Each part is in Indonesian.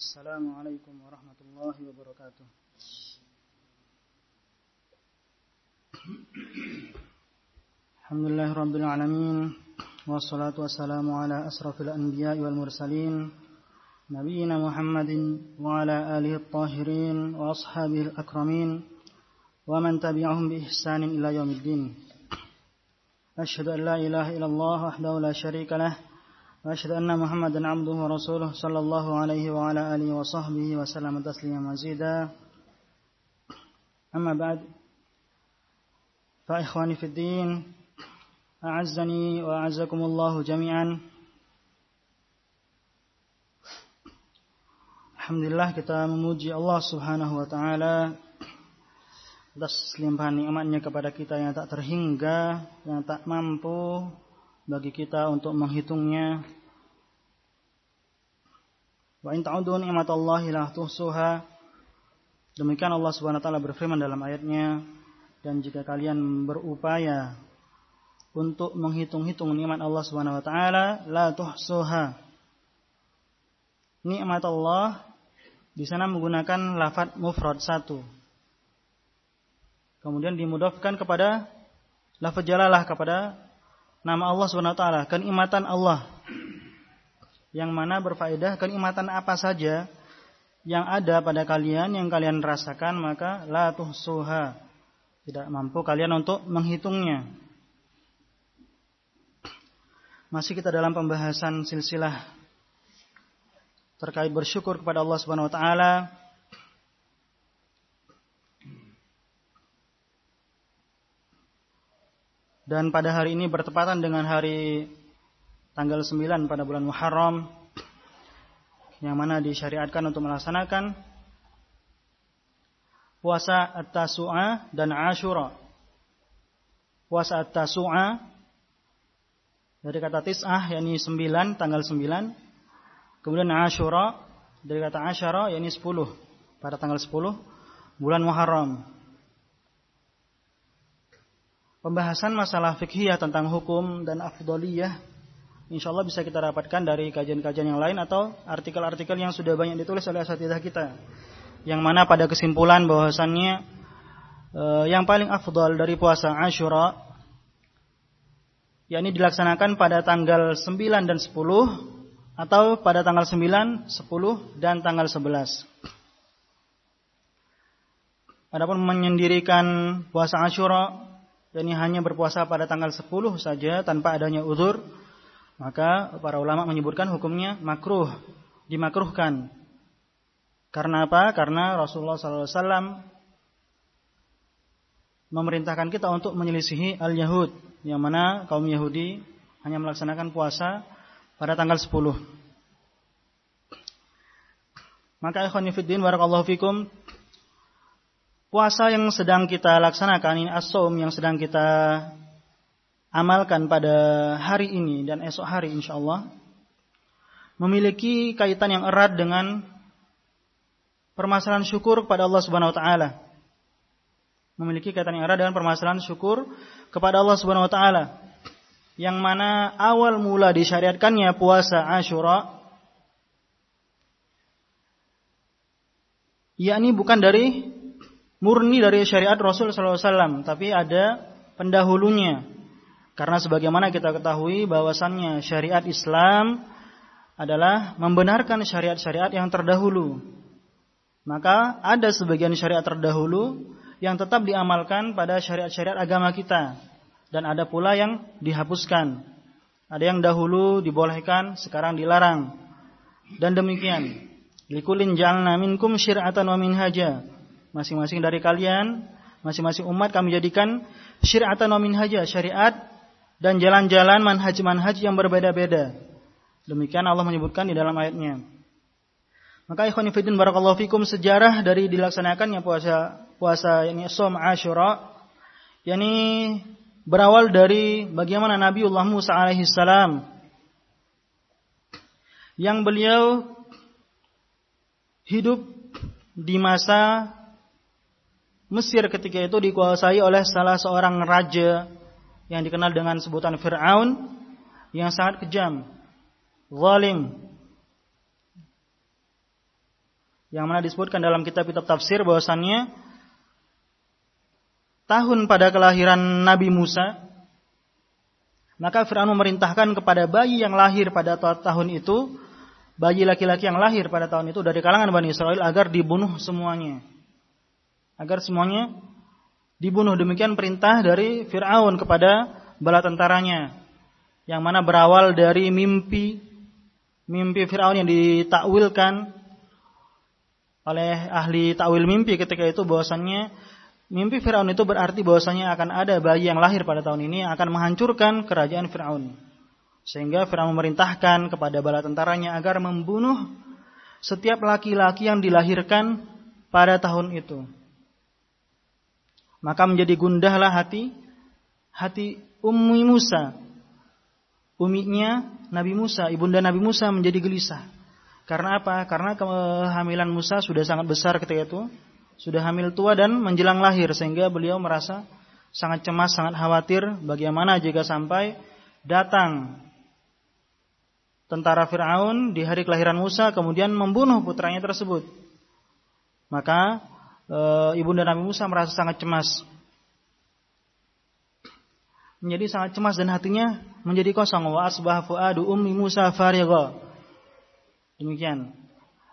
السلام عليكم ورحمة الله وبركاته. الحمد لله رب العالمين والصلاة والسلام على أسرف الأنبياء والمرسلين نبينا محمد وعلى آله الطاهرين وأصحابه الأكرمين ومن تبعهم بإحسان إلى يوم الدين. أشهد أن لا إله إلا الله وحده لا شريك له وأشهد أن محمدا عبده ورسوله صلى الله عليه وعلى آله وصحبه وسلم تسليما مزيدا أما بعد فإخواني في الدين أعزني وأعزكم الله جميعا Alhamdulillah kita memuji Allah Subhanahu wa taala atas limpahan nikmatnya kepada kita yang tak terhingga, yang tak mampu bagi kita untuk menghitungnya. Wa in ta'udu ni'matallahi la tuhsuha. Demikian Allah Subhanahu wa taala berfirman dalam ayatnya, dan jika kalian berupaya untuk menghitung-hitung nikmat Allah Subhanahu wa taala, la tuhsuha. Nikmat Allah di sana menggunakan lafaz mufrad satu. Kemudian dimudafkan kepada lafaz jalalah kepada nama Allah Subhanahu wa taala, kenikmatan Allah. Yang mana berfaedah kenikmatan apa saja yang ada pada kalian yang kalian rasakan maka la tuhsuha. Tidak mampu kalian untuk menghitungnya. Masih kita dalam pembahasan silsilah terkait bersyukur kepada Allah Subhanahu wa taala. Dan pada hari ini bertepatan dengan hari tanggal 9 pada bulan Muharram yang mana disyariatkan untuk melaksanakan puasa At-Tasu'a dan Ashura. Puasa At-Tasu'a dari kata tis'ah yakni 9 tanggal 9 kemudian Ashura dari kata Asyara yakni 10 pada tanggal 10 bulan Muharram. Pembahasan masalah fikhiyah tentang hukum dan afdoliyah insya Allah bisa kita dapatkan dari kajian-kajian yang lain atau artikel-artikel yang sudah banyak ditulis oleh asatidah kita. Yang mana pada kesimpulan bahwasannya eh, yang paling afdol dari puasa Ashura yakni dilaksanakan pada tanggal 9 dan 10 atau pada tanggal 9, 10 dan tanggal 11. Adapun menyendirikan puasa Ashura yakni hanya berpuasa pada tanggal 10 saja tanpa adanya uzur, maka para ulama menyebutkan hukumnya makruh, dimakruhkan. Karena apa? Karena Rasulullah SAW memerintahkan kita untuk menyelisihi al-Yahud, yang mana kaum Yahudi hanya melaksanakan puasa pada tanggal 10. Maka ikhwan fillah barakallahu fikum puasa yang sedang kita laksanakan ini as yang sedang kita amalkan pada hari ini dan esok hari insyaallah memiliki kaitan yang erat dengan permasalahan syukur kepada Allah Subhanahu wa taala. Memiliki kaitan yang erat dengan permasalahan syukur kepada Allah Subhanahu wa taala. Yang mana awal mula disyariatkannya puasa Ashura yakni bukan dari murni dari syariat Rasul SAW, tapi ada pendahulunya. Karena sebagaimana kita ketahui bahwasannya syariat Islam adalah membenarkan syariat-syariat yang terdahulu. Maka ada sebagian syariat terdahulu yang tetap diamalkan pada syariat-syariat agama kita. Dan ada pula yang dihapuskan. Ada yang dahulu dibolehkan, sekarang dilarang. Dan demikian. Likulin jalna minkum syir'atan wa minhaja Masing-masing dari kalian, masing-masing umat kami jadikan syariatan wa minhaja, syariat dan jalan-jalan manhaj-manhaj yang berbeda-beda. Demikian Allah menyebutkan di dalam ayatnya. Maka ikhwan fillah barakallahu fikum sejarah dari dilaksanakannya puasa puasa yakni Som Ashura yakni berawal dari bagaimana Nabiullah Musa alaihi salam yang beliau hidup di masa Mesir ketika itu dikuasai oleh salah seorang raja yang dikenal dengan sebutan Fir'aun yang sangat kejam, zalim. yang mana disebutkan dalam kitab-kitab tafsir bahwasannya tahun pada kelahiran Nabi Musa maka Fir'aun memerintahkan kepada bayi yang lahir pada tahun itu bayi laki-laki yang lahir pada tahun itu dari kalangan Bani Israel agar dibunuh semuanya agar semuanya dibunuh demikian perintah dari Fir'aun kepada bala tentaranya yang mana berawal dari mimpi mimpi Fir'aun yang ditakwilkan oleh ahli takwil mimpi ketika itu bahwasannya mimpi Firaun itu berarti bahwasanya akan ada bayi yang lahir pada tahun ini akan menghancurkan kerajaan Firaun. Sehingga Firaun memerintahkan kepada bala tentaranya agar membunuh setiap laki-laki yang dilahirkan pada tahun itu. Maka menjadi gundahlah hati hati Ummi Musa. Uminya Nabi Musa, ibunda Nabi Musa menjadi gelisah. Karena apa? Karena kehamilan Musa sudah sangat besar ketika itu, sudah hamil tua dan menjelang lahir sehingga beliau merasa sangat cemas, sangat khawatir bagaimana jika sampai datang tentara Firaun di hari kelahiran Musa kemudian membunuh putranya tersebut. Maka e, ibunda Nabi Musa merasa sangat cemas. Menjadi sangat cemas dan hatinya menjadi kosong. Wa asbah fuadu ummi Musa farigha Demikian.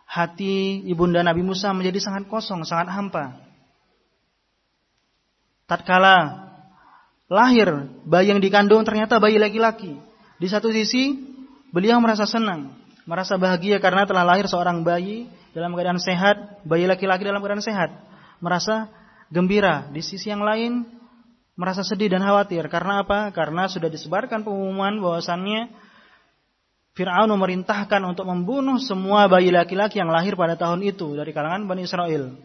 Hati ibunda Nabi Musa menjadi sangat kosong, sangat hampa. Tatkala lahir bayi yang dikandung ternyata bayi laki-laki. Di satu sisi beliau merasa senang, merasa bahagia karena telah lahir seorang bayi dalam keadaan sehat, bayi laki-laki dalam keadaan sehat. Merasa gembira. Di sisi yang lain merasa sedih dan khawatir. Karena apa? Karena sudah disebarkan pengumuman bahwasannya Fir'aun memerintahkan untuk membunuh semua bayi laki-laki yang lahir pada tahun itu dari kalangan Bani Israel.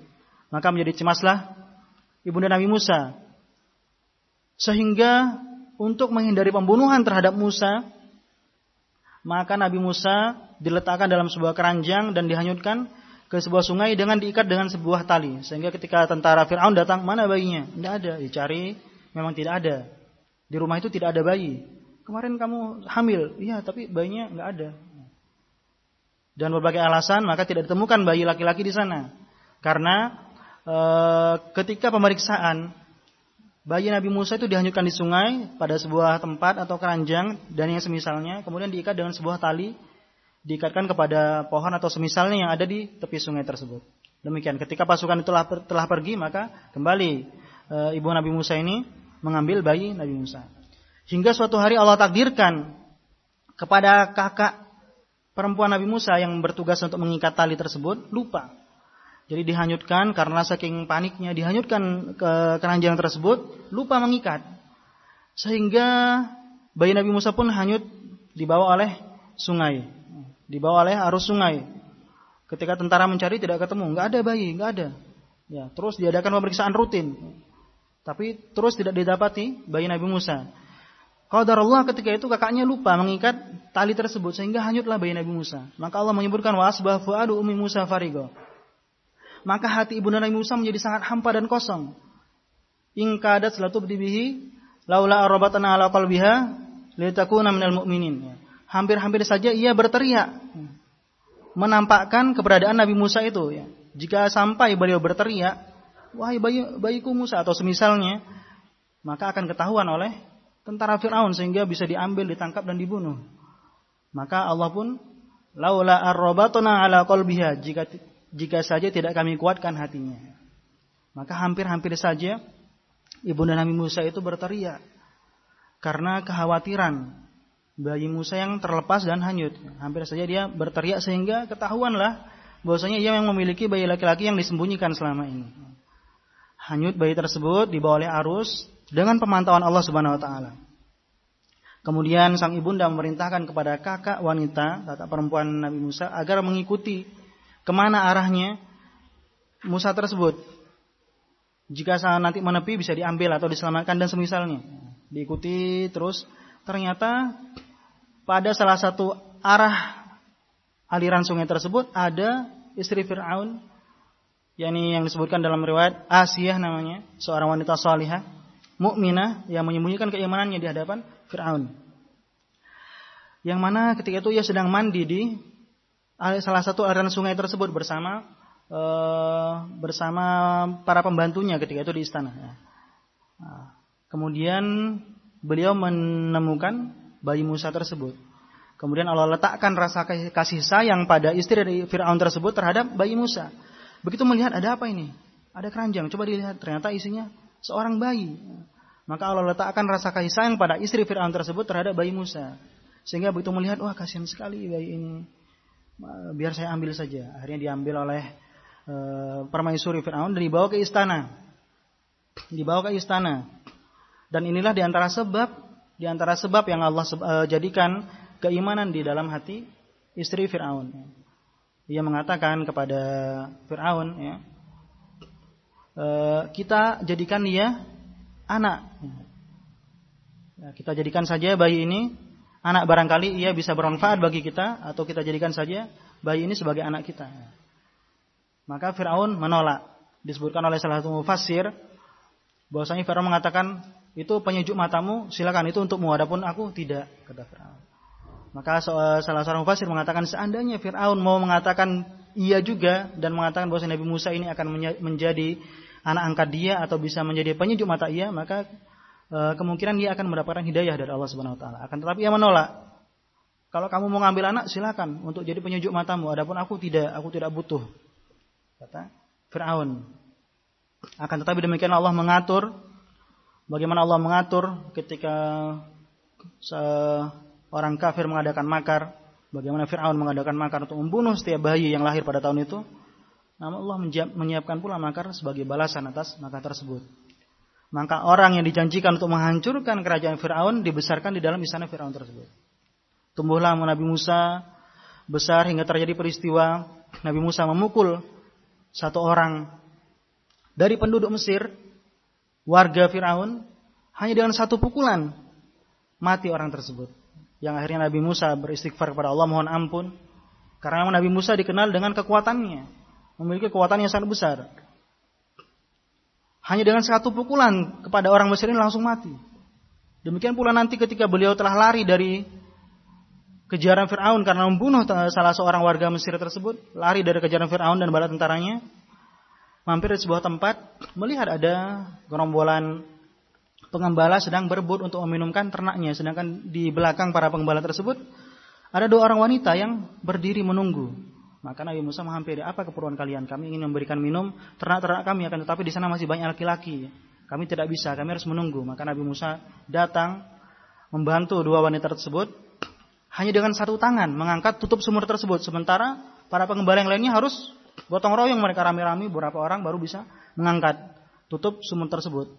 Maka menjadi cemaslah ibunda Nabi Musa. Sehingga untuk menghindari pembunuhan terhadap Musa, maka Nabi Musa diletakkan dalam sebuah keranjang dan dihanyutkan ke sebuah sungai dengan diikat dengan sebuah tali. Sehingga ketika tentara Fir'aun datang, mana bayinya? Tidak ada, dicari, memang tidak ada. Di rumah itu tidak ada bayi kemarin kamu hamil. Iya, tapi bayinya nggak ada. Dan berbagai alasan maka tidak ditemukan bayi laki-laki di sana. Karena e, ketika pemeriksaan bayi Nabi Musa itu dihanyutkan di sungai pada sebuah tempat atau keranjang dan yang semisalnya, kemudian diikat dengan sebuah tali diikatkan kepada pohon atau semisalnya yang ada di tepi sungai tersebut. Demikian. Ketika pasukan itu telah, telah pergi maka kembali e, ibu Nabi Musa ini mengambil bayi Nabi Musa. Hingga suatu hari Allah takdirkan kepada kakak perempuan Nabi Musa yang bertugas untuk mengikat tali tersebut lupa. Jadi dihanyutkan karena saking paniknya dihanyutkan ke keranjang tersebut lupa mengikat. Sehingga bayi Nabi Musa pun hanyut dibawa oleh sungai, dibawa oleh arus sungai. Ketika tentara mencari tidak ketemu, nggak ada bayi, nggak ada. Ya, terus diadakan pemeriksaan rutin. Tapi terus tidak didapati bayi Nabi Musa. Allah ketika itu kakaknya lupa mengikat tali tersebut sehingga hanyutlah bayi Nabi Musa. Maka Allah menyebutkan wa fuadu ummi Musa farigo. Maka hati ibu Nabi Musa menjadi sangat hampa dan kosong. In kadat selatu bihi laula arabatana ala qalbiha litakuna minal mu'minin. Hampir-hampir saja ia berteriak menampakkan keberadaan Nabi Musa itu ya. Jika sampai beliau berteriak, wahai bayi, bayiku Musa atau semisalnya, maka akan ketahuan oleh tentara Firaun sehingga bisa diambil, ditangkap dan dibunuh. Maka Allah pun laula arrobatuna ala qalbiha jika jika saja tidak kami kuatkan hatinya. Maka hampir-hampir saja ibunda Nabi Musa itu berteriak karena kekhawatiran bayi Musa yang terlepas dan hanyut. Hampir saja dia berteriak sehingga ketahuanlah bahwasanya ia yang memiliki bayi laki-laki yang disembunyikan selama ini. Hanyut bayi tersebut dibawa oleh arus dengan pemantauan Allah Subhanahu wa taala. Kemudian sang ibunda memerintahkan kepada kakak wanita, kakak perempuan Nabi Musa agar mengikuti ke mana arahnya Musa tersebut. Jika nanti menepi bisa diambil atau diselamatkan dan semisalnya. Diikuti terus ternyata pada salah satu arah aliran sungai tersebut ada istri Fir'aun yakni yang disebutkan dalam riwayat Asiyah namanya, seorang wanita salihah mukminah yang menyembunyikan keimanannya di hadapan Firaun. Yang mana ketika itu ia sedang mandi di salah satu aliran sungai tersebut bersama uh, bersama para pembantunya ketika itu di istana. Nah, kemudian beliau menemukan bayi Musa tersebut. Kemudian Allah letakkan rasa kasih sayang pada istri dari Fir'aun tersebut terhadap bayi Musa. Begitu melihat ada apa ini? Ada keranjang. Coba dilihat. Ternyata isinya seorang bayi. Maka Allah letakkan rasa kasih sayang pada istri Fir'aun tersebut terhadap bayi Musa. Sehingga begitu melihat, wah kasihan sekali bayi ini. Biar saya ambil saja. Akhirnya diambil oleh uh, permaisuri Fir'aun dan dibawa ke istana. Dibawa ke istana. Dan inilah di antara sebab di antara sebab yang Allah uh, jadikan keimanan di dalam hati istri Fir'aun. Dia mengatakan kepada Fir'aun, ya, e, kita jadikan dia anak. Ya, kita jadikan saja bayi ini anak barangkali ia bisa bermanfaat bagi kita atau kita jadikan saja bayi ini sebagai anak kita. Maka Fir'aun menolak. Disebutkan oleh salah satu mufassir bahwasanya Fir'aun mengatakan itu penyejuk matamu silakan itu untukmu adapun aku tidak kata Fir'aun. Maka salah seorang mufassir mengatakan seandainya Fir'aun mau mengatakan iya juga dan mengatakan bahwa Nabi Musa ini akan menjadi anak angkat dia atau bisa menjadi penyejuk mata ia, maka e, kemungkinan dia akan mendapatkan hidayah dari Allah Subhanahu wa taala. Akan tetapi ia menolak. Kalau kamu mau ngambil anak silakan untuk jadi penyejuk matamu, adapun aku tidak, aku tidak butuh. Kata Firaun. Akan tetapi demikian Allah mengatur bagaimana Allah mengatur ketika orang kafir mengadakan makar, bagaimana Fir'aun mengadakan makar untuk membunuh setiap bayi yang lahir pada tahun itu, namun Allah menyiapkan pula makar sebagai balasan atas makar tersebut. Maka orang yang dijanjikan untuk menghancurkan kerajaan Fir'aun dibesarkan di dalam istana Fir'aun tersebut. Tumbuhlah Nabi Musa besar hingga terjadi peristiwa Nabi Musa memukul satu orang dari penduduk Mesir, warga Fir'aun, hanya dengan satu pukulan mati orang tersebut. Yang akhirnya Nabi Musa beristighfar kepada Allah mohon ampun. Karena Nabi Musa dikenal dengan kekuatannya memiliki kekuatan yang sangat besar. Hanya dengan satu pukulan kepada orang Mesir ini langsung mati. Demikian pula nanti ketika beliau telah lari dari kejaran Fir'aun karena membunuh salah seorang warga Mesir tersebut lari dari kejaran Fir'aun dan bala tentaranya mampir di sebuah tempat melihat ada gerombolan pengembala sedang berebut untuk meminumkan ternaknya. Sedangkan di belakang para pengembala tersebut ada dua orang wanita yang berdiri menunggu. Maka Nabi Musa menghampiri, apa keperluan kalian? Kami ingin memberikan minum ternak-ternak kami, akan tetapi di sana masih banyak laki-laki. Kami tidak bisa, kami harus menunggu. Maka Nabi Musa datang membantu dua wanita tersebut hanya dengan satu tangan mengangkat tutup sumur tersebut. Sementara para pengembala yang lainnya harus gotong royong mereka rame-rame beberapa orang baru bisa mengangkat tutup sumur tersebut.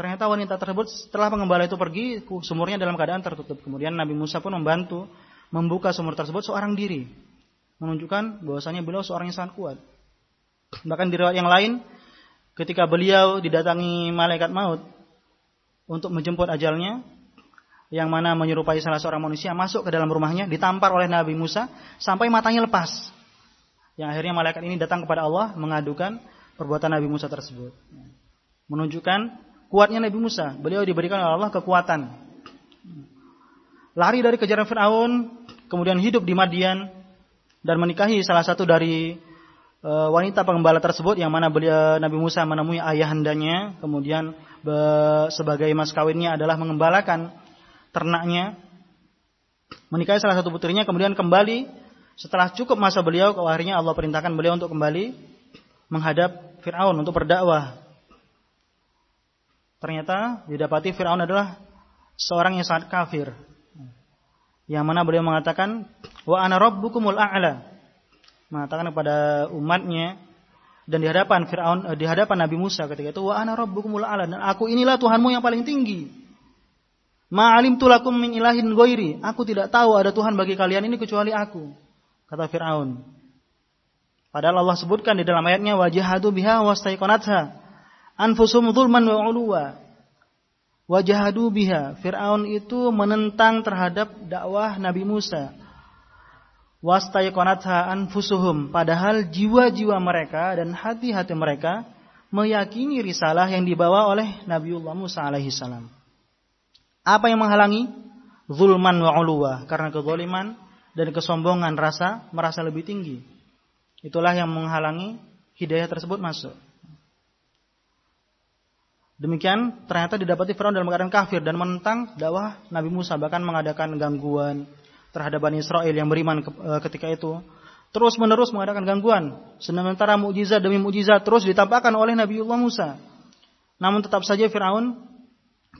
Ternyata wanita tersebut setelah pengembala itu pergi, sumurnya dalam keadaan tertutup. Kemudian Nabi Musa pun membantu membuka sumur tersebut seorang diri. Menunjukkan bahwasanya beliau seorang yang sangat kuat. Bahkan di riwayat yang lain, ketika beliau didatangi malaikat maut untuk menjemput ajalnya, yang mana menyerupai salah seorang manusia masuk ke dalam rumahnya, ditampar oleh Nabi Musa sampai matanya lepas. Yang akhirnya malaikat ini datang kepada Allah mengadukan perbuatan Nabi Musa tersebut. Menunjukkan kuatnya Nabi Musa. Beliau diberikan oleh Allah kekuatan. Lari dari kejaran Fir'aun, kemudian hidup di Madian, dan menikahi salah satu dari e, wanita pengembala tersebut yang mana beliau Nabi Musa menemui ayahandanya, kemudian sebagai mas kawinnya adalah mengembalakan ternaknya, menikahi salah satu putrinya, kemudian kembali setelah cukup masa beliau, akhirnya Allah perintahkan beliau untuk kembali menghadap Fir'aun untuk berdakwah Ternyata didapati Fir'aun adalah seorang yang sangat kafir. Yang mana beliau mengatakan, Wa ana rabbukumul a'la. Mengatakan kepada umatnya, dan di hadapan Fir'aun, eh, di hadapan Nabi Musa ketika itu, Wa ana rabbukumul a'la. Dan aku inilah Tuhanmu yang paling tinggi. Ma'alim tulakum min ilahin goiri. Aku tidak tahu ada Tuhan bagi kalian ini kecuali aku. Kata Fir'aun. Padahal Allah sebutkan di dalam ayatnya wajahadu biha wastaiqonatha anfusum zulman wa uluwa. Wajahadu biha. Fir'aun itu menentang terhadap dakwah Nabi Musa. Wastaiqonatha anfusuhum. Padahal jiwa-jiwa mereka dan hati-hati mereka meyakini risalah yang dibawa oleh Nabiullah Musa alaihi salam. Apa yang menghalangi? Zulman wa uluwa. Karena kezaliman dan kesombongan rasa merasa lebih tinggi. Itulah yang menghalangi hidayah tersebut masuk. Demikian ternyata didapati Firaun dalam keadaan kafir dan menentang dakwah Nabi Musa bahkan mengadakan gangguan terhadap Bani Israel yang beriman eh, ketika itu. Terus menerus mengadakan gangguan. Sementara mukjizat demi mukjizat terus ditampakkan oleh Nabiullah Musa. Namun tetap saja Firaun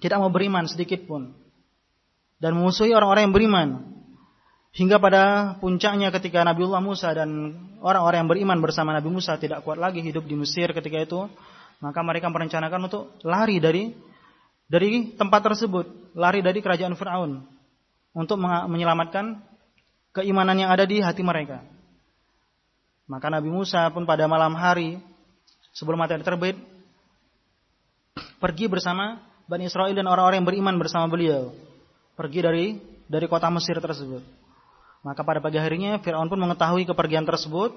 tidak mau beriman sedikit pun. Dan memusuhi orang-orang yang beriman. Hingga pada puncaknya ketika Nabiullah Musa dan orang-orang yang beriman bersama Nabi Musa tidak kuat lagi hidup di Mesir ketika itu, maka mereka merencanakan untuk lari dari dari tempat tersebut, lari dari kerajaan Firaun untuk menyelamatkan keimanan yang ada di hati mereka. Maka Nabi Musa pun pada malam hari sebelum matahari terbit pergi bersama Bani Israel dan orang-orang yang beriman bersama beliau. Pergi dari dari kota Mesir tersebut. Maka pada pagi harinya Firaun pun mengetahui kepergian tersebut,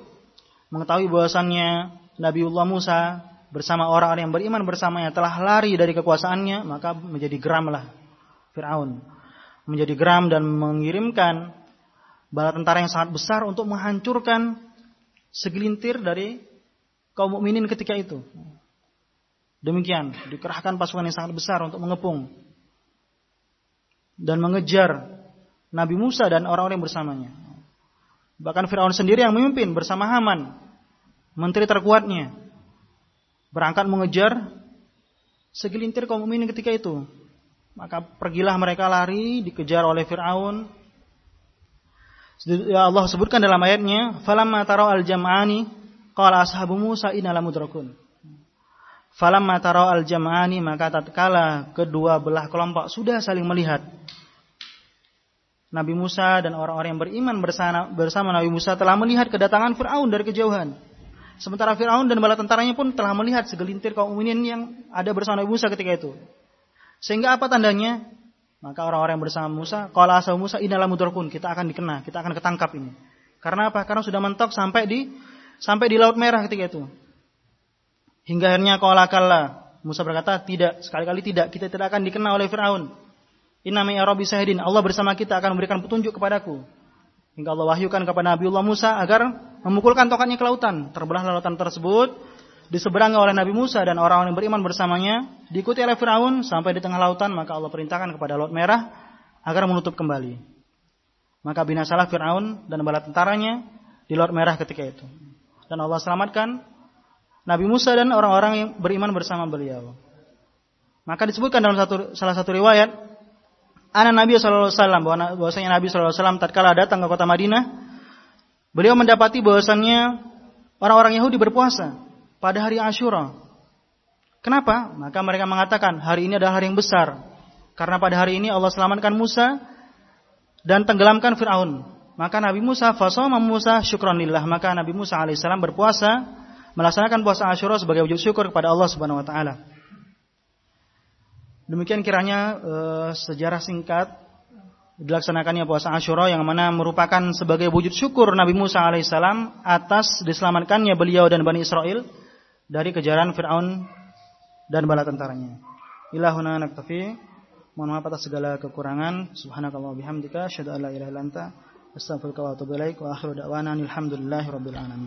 mengetahui bahwasannya Nabiullah Musa bersama orang-orang yang beriman bersamanya telah lari dari kekuasaannya, maka menjadi geramlah Firaun. Menjadi geram dan mengirimkan bala tentara yang sangat besar untuk menghancurkan segelintir dari kaum mukminin ketika itu. Demikian, dikerahkan pasukan yang sangat besar untuk mengepung dan mengejar Nabi Musa dan orang-orang bersamanya. Bahkan Firaun sendiri yang memimpin bersama Haman, menteri terkuatnya berangkat mengejar segelintir kaum mukminin ketika itu. Maka pergilah mereka lari dikejar oleh Firaun. Ya Allah sebutkan dalam ayatnya, "Falamma tarau al-jam'ani qala ashabu Musa inna lamudrakun." Falamma tarau al-jam'ani maka tatkala kedua belah kelompok sudah saling melihat Nabi Musa dan orang-orang yang beriman bersama, bersama Nabi Musa telah melihat kedatangan Firaun dari kejauhan. Sementara Firaun dan bala tentaranya pun telah melihat segelintir kaum mukminin yang ada bersama Nabi Musa ketika itu. Sehingga apa tandanya? Maka orang-orang yang bersama Musa, kalau asal Musa inilah mudrakun, kita akan dikena, kita akan ketangkap ini. Karena apa? Karena sudah mentok sampai di sampai di Laut Merah ketika itu. Hingga akhirnya kalla. Musa berkata, tidak, sekali-kali tidak, kita tidak akan dikena oleh Firaun. Inami ya Rabbi sahidin, Allah bersama kita akan memberikan petunjuk kepadaku. Hingga Allah wahyukan kepada Nabiullah Musa agar memukulkan tokatnya ke lautan. Terbelah lautan tersebut, diseberangi oleh Nabi Musa dan orang-orang yang beriman bersamanya, diikuti oleh Firaun sampai di tengah lautan, maka Allah perintahkan kepada Laut Merah agar menutup kembali. Maka binasalah Firaun dan bala tentaranya di Laut Merah ketika itu. Dan Allah selamatkan Nabi Musa dan orang-orang yang beriman bersama beliau. Maka disebutkan dalam satu, salah satu riwayat Anak Nabi SAW bahwasanya Nabi SAW tatkala datang ke kota Madinah, beliau mendapati bahwasannya orang-orang Yahudi berpuasa pada hari Ashura. Kenapa? Maka mereka mengatakan hari ini adalah hari yang besar. Karena pada hari ini Allah selamatkan Musa dan tenggelamkan Fir'aun. Maka Nabi Musa fasoma Musa syukranillah. Maka Nabi Musa alaihissalam berpuasa melaksanakan puasa Ashura sebagai wujud syukur kepada Allah Subhanahu wa taala. Demikian kiranya e, sejarah singkat dilaksanakannya puasa Ashura yang mana merupakan sebagai wujud syukur Nabi Musa alaihissalam atas diselamatkannya beliau dan Bani Israel dari kejaran Fir'aun dan bala tentaranya. Ilahuna naktafi. Mohon maaf atas segala kekurangan. Subhanakallah bihamdika. Asyadu an la ilaha anta. Astaghfiruka wa akhiru da'wana alhamdulillahi rabbil alamin.